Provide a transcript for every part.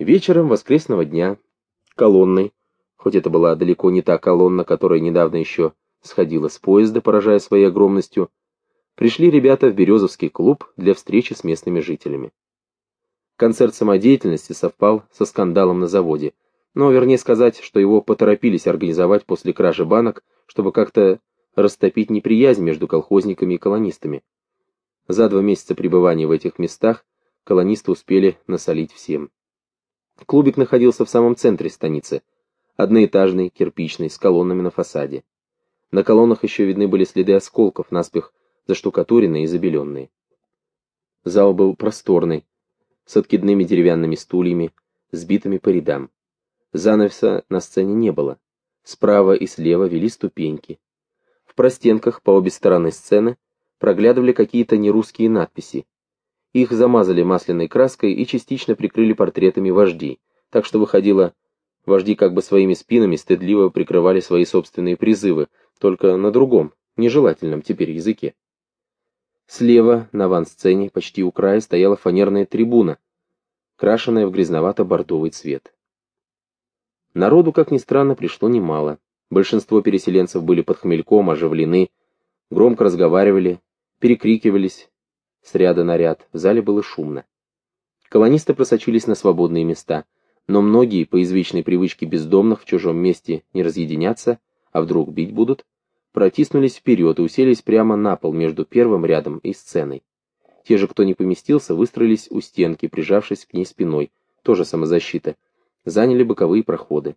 Вечером воскресного дня колонной, хоть это была далеко не та колонна, которая недавно еще сходила с поезда, поражая своей огромностью, пришли ребята в Березовский клуб для встречи с местными жителями. Концерт самодеятельности совпал со скандалом на заводе, но вернее сказать, что его поторопились организовать после кражи банок, чтобы как-то растопить неприязнь между колхозниками и колонистами. За два месяца пребывания в этих местах колонисты успели насолить всем. Клубик находился в самом центре станицы, одноэтажный, кирпичный, с колоннами на фасаде. На колоннах еще видны были следы осколков, наспех заштукатуренные и забеленные. Зал был просторный, с откидными деревянными стульями, сбитыми по рядам. Занавеса на сцене не было. Справа и слева вели ступеньки. В простенках по обе стороны сцены проглядывали какие-то нерусские надписи, их замазали масляной краской и частично прикрыли портретами вождей, так что выходило, вожди как бы своими спинами стыдливо прикрывали свои собственные призывы, только на другом, нежелательном теперь языке. Слева, на ван-сцене, почти у края, стояла фанерная трибуна, крашенная в грязновато-бордовый цвет. Народу, как ни странно, пришло немало. Большинство переселенцев были под хмельком, оживлены, громко разговаривали, перекрикивались, с ряда на ряд, в зале было шумно. Колонисты просочились на свободные места, но многие, по извечной привычке бездомных в чужом месте не разъединяться, а вдруг бить будут, протиснулись вперед и уселись прямо на пол между первым рядом и сценой. Те же, кто не поместился, выстроились у стенки, прижавшись к ней спиной, тоже самозащита, заняли боковые проходы.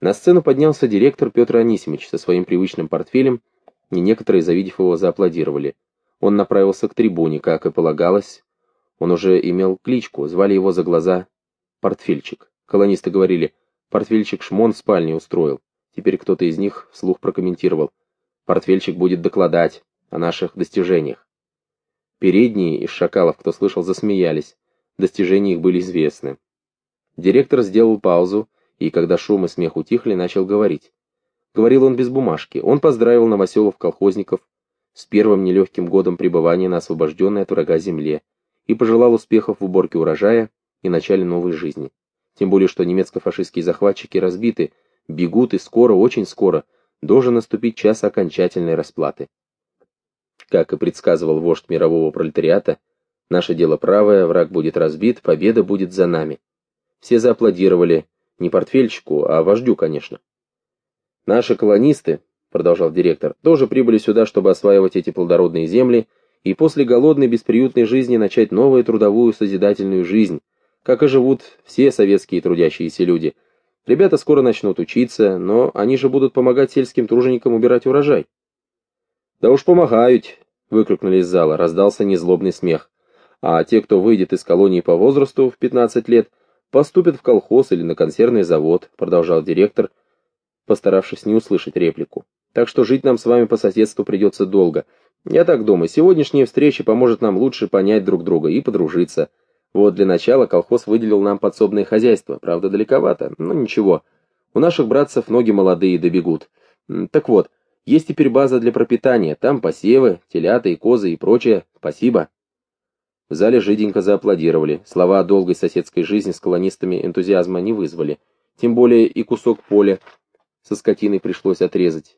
На сцену поднялся директор Петр Анисимович со своим привычным портфелем, и некоторые, завидев его, зааплодировали. Он направился к трибуне, как и полагалось. Он уже имел кличку, звали его за глаза «Портфельчик». Колонисты говорили «Портфельчик Шмон в спальне устроил». Теперь кто-то из них вслух прокомментировал «Портфельчик будет докладать о наших достижениях». Передние из шакалов, кто слышал, засмеялись. Достижения их были известны. Директор сделал паузу, и когда шум и смех утихли, начал говорить. Говорил он без бумажки. Он поздравил новоселов-колхозников с первым нелегким годом пребывания на освобожденной от врага земле и пожелал успехов в уборке урожая и начале новой жизни. Тем более, что немецко-фашистские захватчики разбиты, бегут и скоро, очень скоро, должен наступить час окончательной расплаты. Как и предсказывал вождь мирового пролетариата, наше дело правое, враг будет разбит, победа будет за нами. Все зааплодировали, не портфельчику, а вождю, конечно. Наши колонисты, продолжал директор, тоже прибыли сюда, чтобы осваивать эти плодородные земли и после голодной бесприютной жизни начать новую трудовую созидательную жизнь, как и живут все советские трудящиеся люди. Ребята скоро начнут учиться, но они же будут помогать сельским труженикам убирать урожай. Да уж помогают, выкрикнули из зала, раздался незлобный смех. А те, кто выйдет из колонии по возрасту в 15 лет, поступят в колхоз или на консервный завод, продолжал директор, постаравшись не услышать реплику. Так что жить нам с вами по соседству придется долго. Я так думаю, сегодняшняя встреча поможет нам лучше понять друг друга и подружиться. Вот для начала колхоз выделил нам подсобное хозяйство. Правда, далековато, но ничего. У наших братцев ноги молодые добегут. Так вот, есть теперь база для пропитания. Там посевы, телята и козы и прочее. Спасибо. В зале жиденько зааплодировали. Слова о долгой соседской жизни с колонистами энтузиазма не вызвали. Тем более и кусок поля со скотиной пришлось отрезать.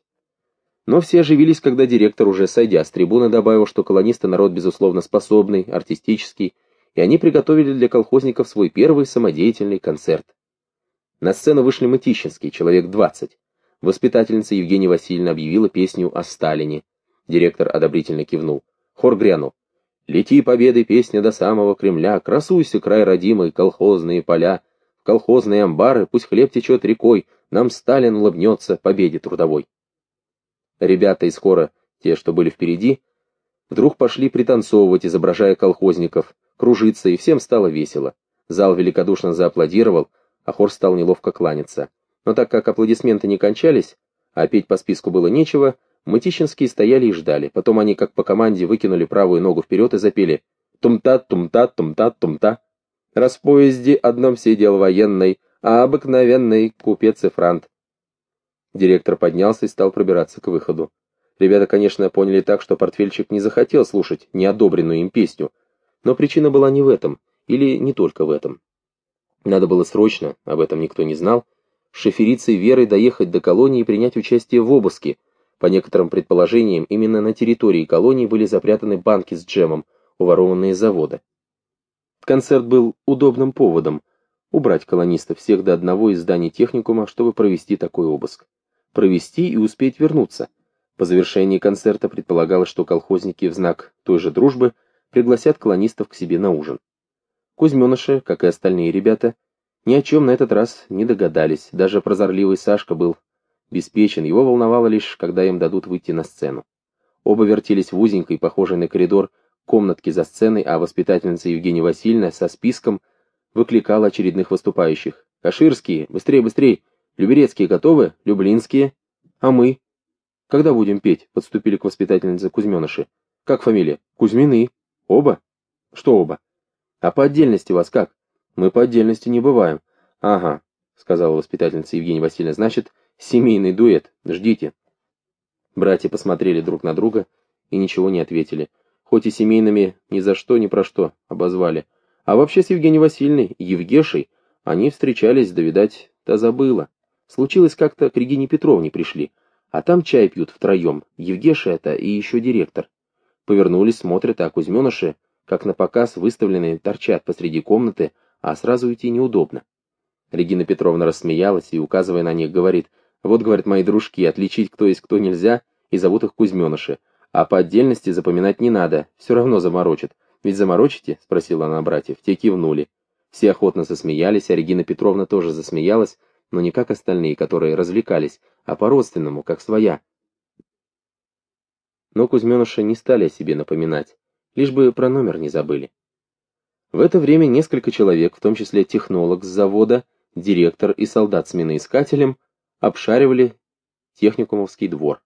Но все оживились, когда директор, уже сойдя с трибуны, добавил, что колонисты народ безусловно способный, артистический, и они приготовили для колхозников свой первый самодеятельный концерт. На сцену вышли Мытищинские, человек двадцать. Воспитательница Евгения Васильевна объявила песню о Сталине. Директор одобрительно кивнул. Хор грянул. «Лети победы, песня до самого Кремля, красуйся, край родимый, колхозные поля, колхозные амбары, пусть хлеб течет рекой, нам Сталин улыбнется победе трудовой». Ребята из хора, те, что были впереди, вдруг пошли пританцовывать, изображая колхозников, кружиться, и всем стало весело. Зал великодушно зааплодировал, а хор стал неловко кланяться. Но так как аплодисменты не кончались, а петь по списку было нечего, Мытищинские стояли и ждали. Потом они, как по команде, выкинули правую ногу вперед и запели «Тум-та, тум-та, тум-та, тум-та». Раз в поезде одном сидел военный, а обыкновенный купец и франт. Директор поднялся и стал пробираться к выходу. Ребята, конечно, поняли так, что портфельчик не захотел слушать неодобренную им песню, но причина была не в этом, или не только в этом. Надо было срочно, об этом никто не знал, с шоферицей Верой доехать до колонии и принять участие в обыске. По некоторым предположениям, именно на территории колонии были запрятаны банки с джемом, уворованные завода. Концерт был удобным поводом убрать колонистов всех до одного из зданий техникума, чтобы провести такой обыск. Провести и успеть вернуться. По завершении концерта предполагалось, что колхозники в знак той же дружбы пригласят колонистов к себе на ужин. Кузьменыши, как и остальные ребята, ни о чем на этот раз не догадались, даже прозорливый Сашка был беспечен, его волновало лишь, когда им дадут выйти на сцену. Оба вертелись в узенькой, похожей на коридор, комнатке за сценой, а воспитательница Евгения Васильевна со списком выкликала очередных выступающих. «Каширские, быстрее, быстрее! Люберецкие готовы? Люблинские? А мы?» «Когда будем петь?» — подступили к воспитательнице Кузьменыши. «Как фамилия?» «Кузьмины». «Оба?» «Что оба?» «А по отдельности вас как?» «Мы по отдельности не бываем». «Ага», — сказала воспитательница Евгения Васильевна, «значит, семейный дуэт. Ждите». Братья посмотрели друг на друга и ничего не ответили. Хоть и семейными ни за что, ни про что обозвали. А вообще с Евгенией Васильевной, Евгешей, они встречались, да, видать, та забыла. Случилось как-то к Регине Петровне пришли, а там чай пьют втроем, Евгеша это и еще директор. Повернулись, смотрят, а Кузьменыши, как на показ выставленные, торчат посреди комнаты, а сразу уйти неудобно. Регина Петровна рассмеялась и, указывая на них, говорит, «Вот, говорят мои дружки, отличить кто есть кто нельзя, и зовут их Кузьменыши, а по отдельности запоминать не надо, все равно заморочат. Ведь заморочите?» — спросила она братьев. Те кивнули. Все охотно засмеялись, а Регина Петровна тоже засмеялась, но не как остальные, которые развлекались, а по-родственному, как своя. Но Кузьменыши не стали о себе напоминать, лишь бы про номер не забыли. В это время несколько человек, в том числе технолог с завода, директор и солдат с миноискателем, обшаривали техникумовский двор.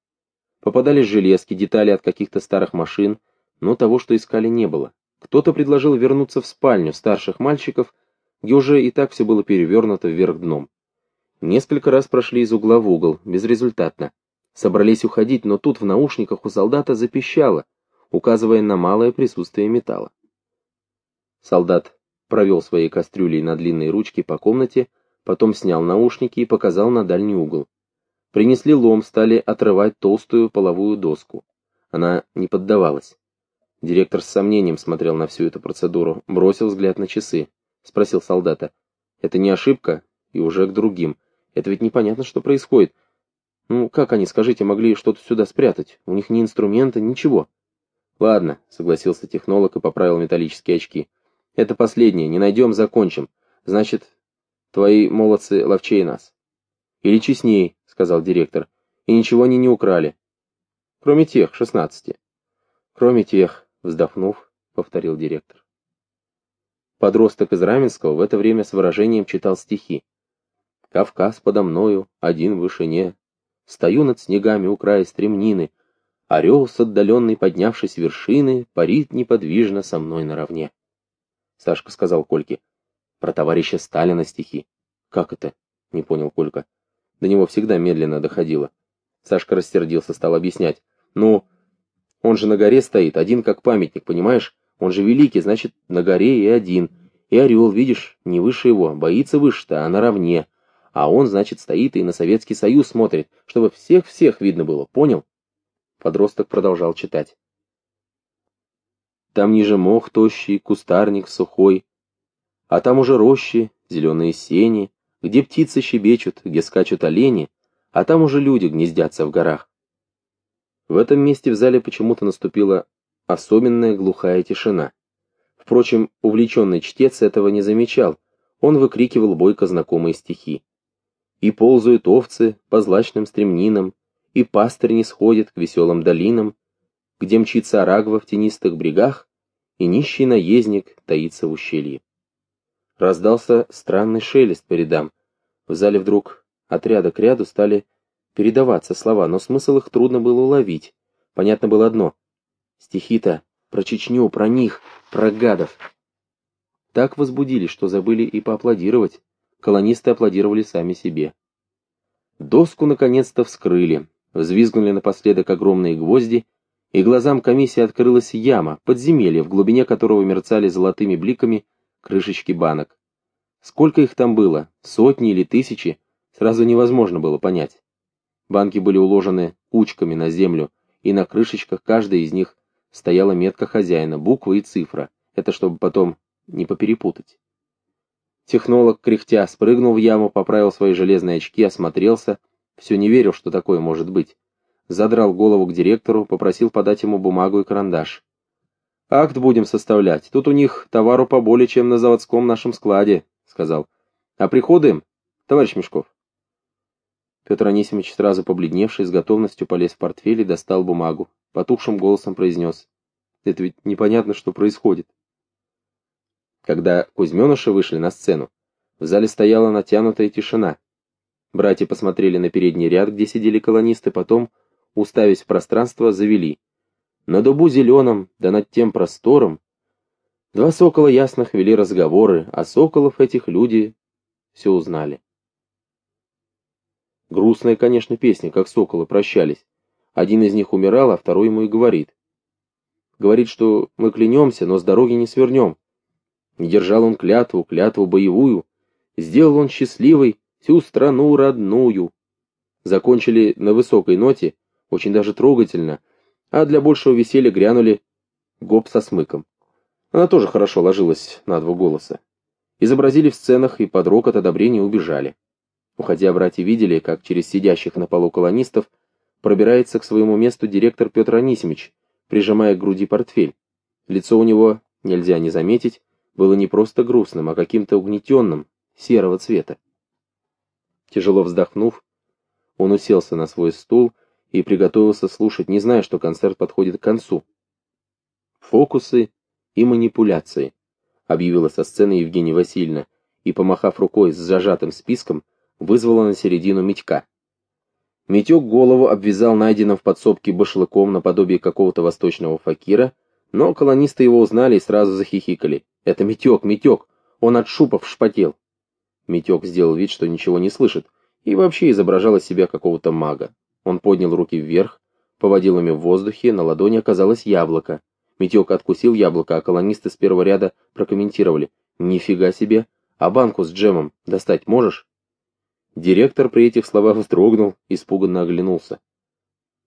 Попадались железки, детали от каких-то старых машин, но того, что искали, не было. Кто-то предложил вернуться в спальню старших мальчиков, где уже и так все было перевернуто вверх дном. Несколько раз прошли из угла в угол, безрезультатно. Собрались уходить, но тут в наушниках у солдата запищало, указывая на малое присутствие металла. Солдат провел своей кастрюлей на длинной ручке по комнате, потом снял наушники и показал на дальний угол. Принесли лом, стали отрывать толстую половую доску. Она не поддавалась. Директор с сомнением смотрел на всю эту процедуру, бросил взгляд на часы. Спросил солдата. «Это не ошибка?» И уже к другим. «Это ведь непонятно, что происходит. Ну, как они, скажите, могли что-то сюда спрятать? У них ни инструмента, ничего». «Ладно», — согласился технолог и поправил металлические очки. Это последнее, не найдем, закончим. Значит, твои молодцы ловчей нас. Или честней, сказал директор, и ничего они не украли. Кроме тех, шестнадцати. Кроме тех, вздохнув, повторил директор. Подросток из Раменского в это время с выражением читал стихи. «Кавказ подо мною, один в вышине, Стою над снегами у края стремнины, Орел с отдаленной поднявшись вершины Парит неподвижно со мной наравне». Сашка сказал Кольке. Про товарища Сталина стихи. Как это? Не понял Колька. До него всегда медленно доходило. Сашка рассердился, стал объяснять. Ну, он же на горе стоит, один как памятник, понимаешь? Он же великий, значит, на горе и один. И орел, видишь, не выше его, боится выше-то, а наравне. А он, значит, стоит и на Советский Союз смотрит, чтобы всех-всех видно было, понял? Подросток продолжал читать. Там ниже мох тощий, кустарник сухой, а там уже рощи, зеленые сени, где птицы щебечут, где скачут олени, а там уже люди гнездятся в горах. В этом месте в зале почему-то наступила особенная глухая тишина. Впрочем, увлеченный чтец этого не замечал, он выкрикивал бойко знакомые стихи. «И ползают овцы по злачным стремнинам, и пастырь не сходит к веселым долинам, где мчится Арагва в тенистых брегах, и нищий наездник таится в ущелье. Раздался странный шелест по рядам. В зале вдруг от ряда к ряду стали передаваться слова, но смысл их трудно было уловить. Понятно было одно. Стихи-то про Чечню, про них, про гадов. Так возбудились, что забыли и поаплодировать. Колонисты аплодировали сами себе. Доску наконец-то вскрыли, взвизгнули напоследок огромные гвозди, и глазам комиссии открылась яма, подземелье, в глубине которого мерцали золотыми бликами крышечки банок. Сколько их там было, сотни или тысячи, сразу невозможно было понять. Банки были уложены кучками на землю, и на крышечках каждой из них стояла метка хозяина, буква и цифра. Это чтобы потом не поперепутать. Технолог, кряхтя, спрыгнул в яму, поправил свои железные очки, осмотрелся. Все не верил, что такое может быть. Задрал голову к директору, попросил подать ему бумагу и карандаш. «Акт будем составлять. Тут у них товару поболее, чем на заводском нашем складе», — сказал. «А приходы товарищ Мешков?» Петр Анисимович, сразу побледневший, с готовностью полез в портфель и достал бумагу. Потухшим голосом произнес. «Это ведь непонятно, что происходит». Когда Кузьменыши вышли на сцену, в зале стояла натянутая тишина. Братья посмотрели на передний ряд, где сидели колонисты, потом, уставясь в пространство, завели. На дубу зеленом, да над тем простором, два сокола ясных вели разговоры, а соколов этих люди все узнали. Грустная, конечно, песня, как соколы прощались. Один из них умирал, а второй ему и говорит. Говорит, что мы клянемся, но с дороги не свернем. Держал он клятву, клятву боевую. Сделал он счастливой всю страну родную. Закончили на высокой ноте, очень даже трогательно, а для большего веселья грянули гоп со смыком. Она тоже хорошо ложилась на два голоса. Изобразили в сценах и под рокот одобрения убежали. Уходя, братья видели, как через сидящих на полу колонистов пробирается к своему месту директор Петр Анисимович, прижимая к груди портфель. Лицо у него, нельзя не заметить, было не просто грустным, а каким-то угнетенным, серого цвета. Тяжело вздохнув, он уселся на свой стул и приготовился слушать, не зная, что концерт подходит к концу. «Фокусы и манипуляции», — объявила со сцены Евгения Васильевна, и, помахав рукой с зажатым списком, вызвала на середину Митька. Митек голову обвязал найденным в подсобке башлыком наподобие какого-то восточного факира, но колонисты его узнали и сразу захихикали. «Это Митек, Митек! Он от шупов шпотел!» Митек сделал вид, что ничего не слышит, и вообще изображал из себя какого-то мага. Он поднял руки вверх, поводил ими в воздухе, на ладони оказалось яблоко. Митек откусил яблоко, а колонисты с первого ряда прокомментировали. «Нифига себе! А банку с джемом достать можешь?» Директор при этих словах вздрогнул, испуганно оглянулся.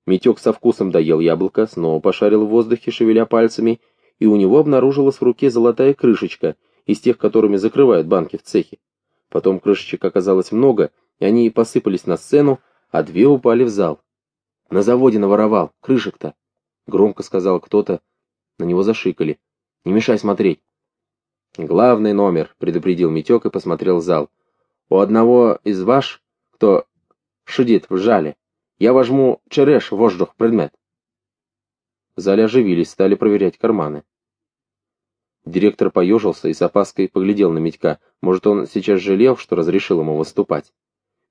Митек со вкусом доел яблоко, снова пошарил в воздухе, шевеля пальцами, и у него обнаружилась в руке золотая крышечка, из тех, которыми закрывают банки в цехе. Потом крышечек оказалось много, и они посыпались на сцену, а две упали в зал. «На заводе наворовал, крышек-то!» — громко сказал кто-то. На него зашикали. «Не мешай смотреть!» «Главный номер», — предупредил Митек и посмотрел зал. «У одного из ваш, кто шидит в жале, я возьму череш воздух предмет». В зале оживились, стали проверять карманы. Директор поежился и с опаской поглядел на Митька. Может, он сейчас жалел, что разрешил ему выступать.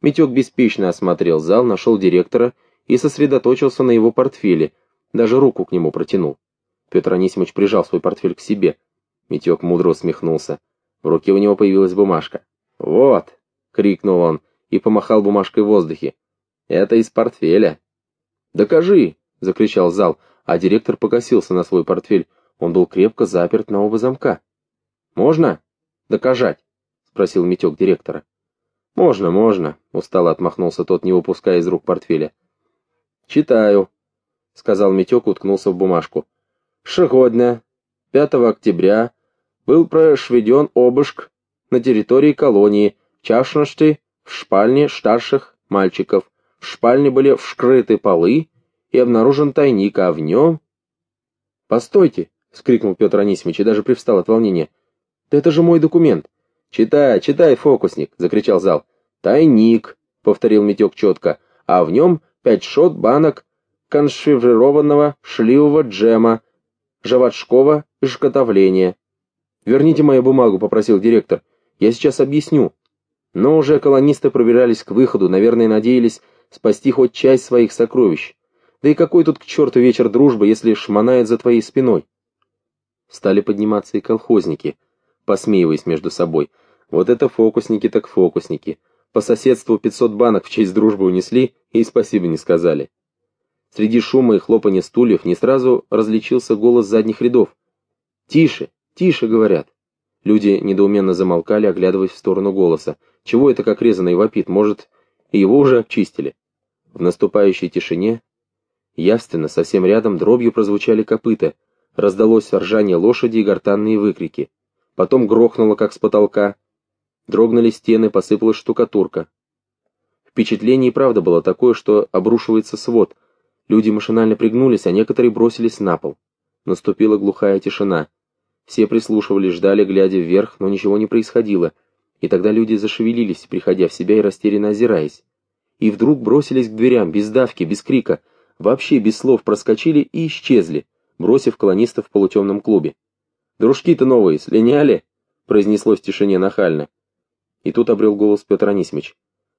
Митек беспечно осмотрел зал, нашел директора и сосредоточился на его портфеле, даже руку к нему протянул. Петр Анисимович прижал свой портфель к себе. Митек мудро усмехнулся. В руке у него появилась бумажка. «Вот!» — крикнул он и помахал бумажкой в воздухе. «Это из портфеля». «Докажи!» — закричал зал а директор покосился на свой портфель. Он был крепко заперт на оба замка. «Можно? Докажать?» — спросил Митек директора. «Можно, можно», — устало отмахнулся тот, не выпуская из рук портфеля. «Читаю», — сказал Митек, уткнулся в бумажку. «Шегодня, 5 октября, был проведен обыск на территории колонии, в частности, в шпальне старших мальчиков. В шпальне были вскрыты полы, и обнаружен тайник, а в нем... «Постойте!» — вскрикнул Петр Анисимович и даже привстал от волнения. «Да это же мой документ!» «Читай, читай, фокусник!» — закричал зал. «Тайник!» — повторил Митек четко. «А в нем пять шот банок коншифрированного шливого джема, заводского изготовления». «Верните мою бумагу», — попросил директор. «Я сейчас объясню». Но уже колонисты пробирались к выходу, наверное, надеялись спасти хоть часть своих сокровищ. Да и какой тут к черту вечер дружбы, если шмонает за твоей спиной? Стали подниматься и колхозники, посмеиваясь между собой. Вот это фокусники так фокусники. По соседству 500 банок в честь дружбы унесли и спасибо не сказали. Среди шума и хлопания стульев не сразу различился голос задних рядов. «Тише, тише!» — говорят. Люди недоуменно замолкали, оглядываясь в сторону голоса. Чего это как резаный вопит? Может, и его уже обчистили? В наступающей тишине явственно совсем рядом дробью прозвучали копыта, раздалось ржание лошади и гортанные выкрики. Потом грохнуло, как с потолка. Дрогнули стены, посыпалась штукатурка. Впечатление и правда было такое, что обрушивается свод. Люди машинально пригнулись, а некоторые бросились на пол. Наступила глухая тишина. Все прислушивались, ждали, глядя вверх, но ничего не происходило, и тогда люди зашевелились, приходя в себя и растерянно озираясь. И вдруг бросились к дверям, без давки, без крика, вообще без слов проскочили и исчезли, бросив колонистов в полутемном клубе. «Дружки-то новые, слиняли?» — произнеслось в тишине нахально. И тут обрел голос Петр Анисимович.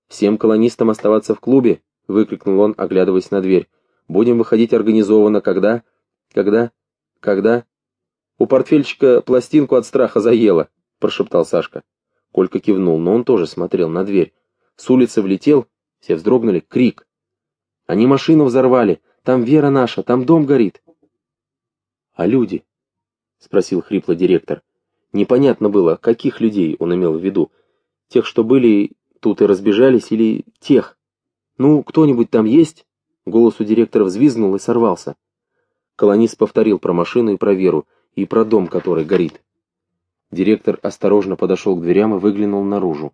«Всем колонистам оставаться в клубе!» — выкрикнул он, оглядываясь на дверь. «Будем выходить организованно, когда? Когда? Когда?» «У портфельчика пластинку от страха заело», — прошептал Сашка. Колька кивнул, но он тоже смотрел на дверь. С улицы влетел, все вздрогнули, крик. «Они машину взорвали! Там Вера наша, там дом горит!» «А люди?» — спросил хрипло директор. Непонятно было, каких людей он имел в виду. Тех, что были тут и разбежались, или тех? «Ну, кто-нибудь там есть?» Голос у директора взвизгнул и сорвался. Колонист повторил про машину и про Веру, и про дом, который горит. Директор осторожно подошел к дверям и выглянул наружу.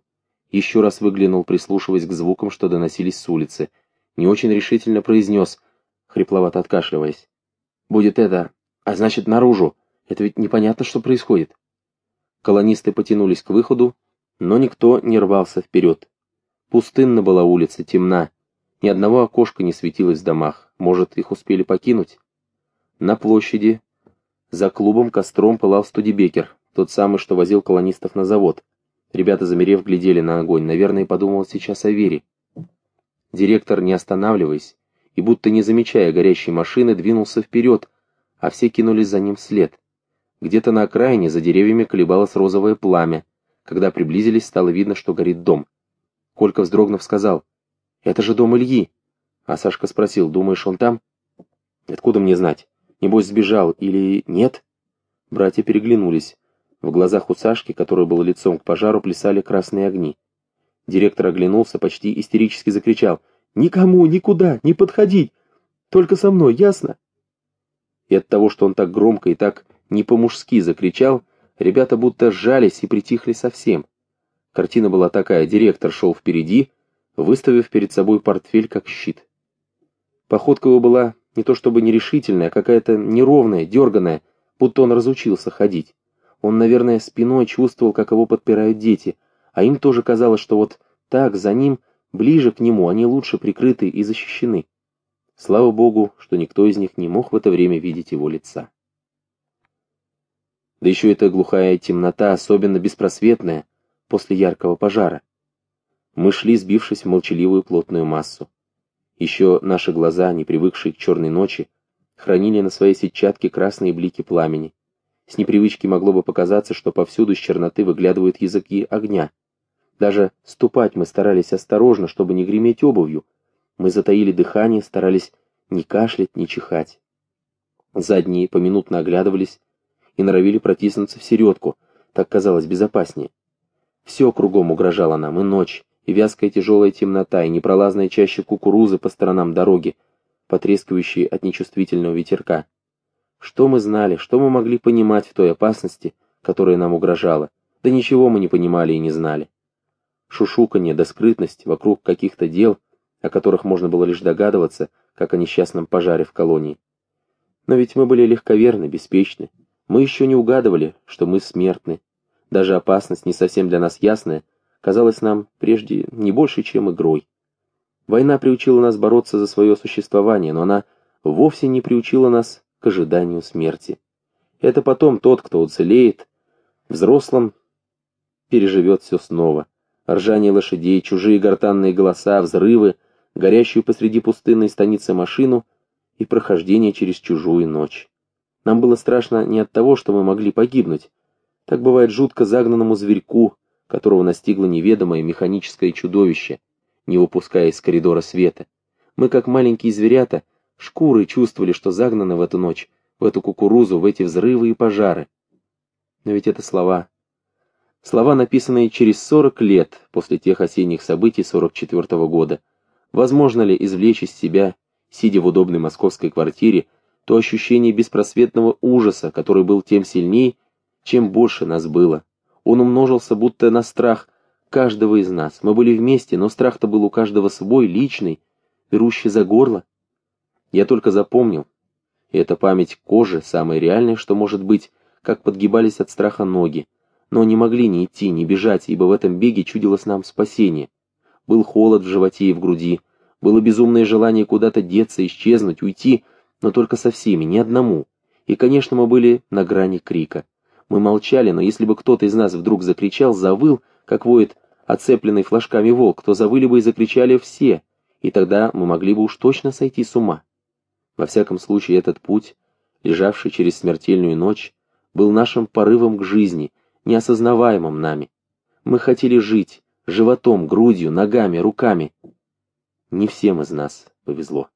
Еще раз выглянул, прислушиваясь к звукам, что доносились с улицы. Не очень решительно произнес, хрипловато откашливаясь. «Будет это, а значит наружу. Это ведь непонятно, что происходит». Колонисты потянулись к выходу, но никто не рвался вперед. Пустынна была улица, темна. Ни одного окошка не светилось в домах. Может, их успели покинуть? На площади за клубом костром пылал студибекер, тот самый, что возил колонистов на завод. Ребята, замерев, глядели на огонь. Наверное, подумал сейчас о Вере. Директор, не останавливаясь и будто не замечая горящей машины, двинулся вперед, а все кинулись за ним вслед. Где-то на окраине за деревьями колебалось розовое пламя. Когда приблизились, стало видно, что горит дом. Колька вздрогнув сказал, «Это же дом Ильи!» А Сашка спросил, «Думаешь, он там?» «Откуда мне знать?» Небось, сбежал или нет?» Братья переглянулись. В глазах у Сашки, который был лицом к пожару, плясали красные огни. Директор оглянулся, почти истерически закричал. «Никому, никуда, не подходить! Только со мной, ясно?» И от того, что он так громко и так не по-мужски закричал, ребята будто сжались и притихли совсем. Картина была такая, директор шел впереди, выставив перед собой портфель как щит. Походка его была не то чтобы нерешительная, а какая-то неровная, дерганая, будто он разучился ходить. Он, наверное, спиной чувствовал, как его подпирают дети, а им тоже казалось, что вот так, за ним, ближе к нему, они лучше прикрыты и защищены. Слава богу, что никто из них не мог в это время видеть его лица. Да еще эта глухая темнота, особенно беспросветная, после яркого пожара. Мы шли, сбившись в молчаливую плотную массу. Еще наши глаза, не привыкшие к черной ночи, хранили на своей сетчатке красные блики пламени. С непривычки могло бы показаться, что повсюду из черноты выглядывают языки огня. Даже ступать мы старались осторожно, чтобы не греметь обувью. Мы затаили дыхание, старались не кашлять, не чихать. Задние поминутно оглядывались и норовили протиснуться в середку, так казалось безопаснее. Все кругом угрожало нам, и ночь, и вязкая тяжелая темнота, и непролазная чаще кукурузы по сторонам дороги, потрескивающие от нечувствительного ветерка. Что мы знали, что мы могли понимать в той опасности, которая нам угрожала? Да ничего мы не понимали и не знали. Шушуканье да скрытность вокруг каких-то дел, о которых можно было лишь догадываться, как о несчастном пожаре в колонии. Но ведь мы были легковерны, беспечны. Мы еще не угадывали, что мы смертны. Даже опасность, не совсем для нас ясная, казалась нам прежде не больше, чем игрой. Война приучила нас бороться за свое существование, но она вовсе не приучила нас к ожиданию смерти. Это потом тот, кто уцелеет, взрослым переживет все снова. Ржание лошадей, чужие гортанные голоса, взрывы, горящую посреди пустынной станицы машину и прохождение через чужую ночь. Нам было страшно не от того, что мы могли погибнуть. Так бывает жутко загнанному зверьку, которого настигло неведомое механическое чудовище, не выпуская из коридора света. Мы, как маленькие зверята, шкуры чувствовали, что загнаны в эту ночь, в эту кукурузу, в эти взрывы и пожары. Но ведь это слова. Слова, написанные через 40 лет после тех осенних событий 44 -го года. Возможно ли извлечь из себя, сидя в удобной московской квартире, то ощущение беспросветного ужаса, который был тем сильней, чем больше нас было. Он умножился будто на страх каждого из нас. Мы были вместе, но страх-то был у каждого свой, личный, берущий за горло. Я только запомнил, и эта память кожи, самая реальная, что может быть, как подгибались от страха ноги, но не могли ни идти, ни бежать, ибо в этом беге чудилось нам спасение. Был холод в животе и в груди, было безумное желание куда-то деться, исчезнуть, уйти, но только со всеми, ни одному. И, конечно, мы были на грани крика. Мы молчали, но если бы кто-то из нас вдруг закричал, завыл, как воет оцепленный флажками волк, то завыли бы и закричали все, и тогда мы могли бы уж точно сойти с ума. Во всяком случае, этот путь, лежавший через смертельную ночь, был нашим порывом к жизни, неосознаваемым нами. Мы хотели жить, животом, грудью, ногами, руками. Не всем из нас повезло.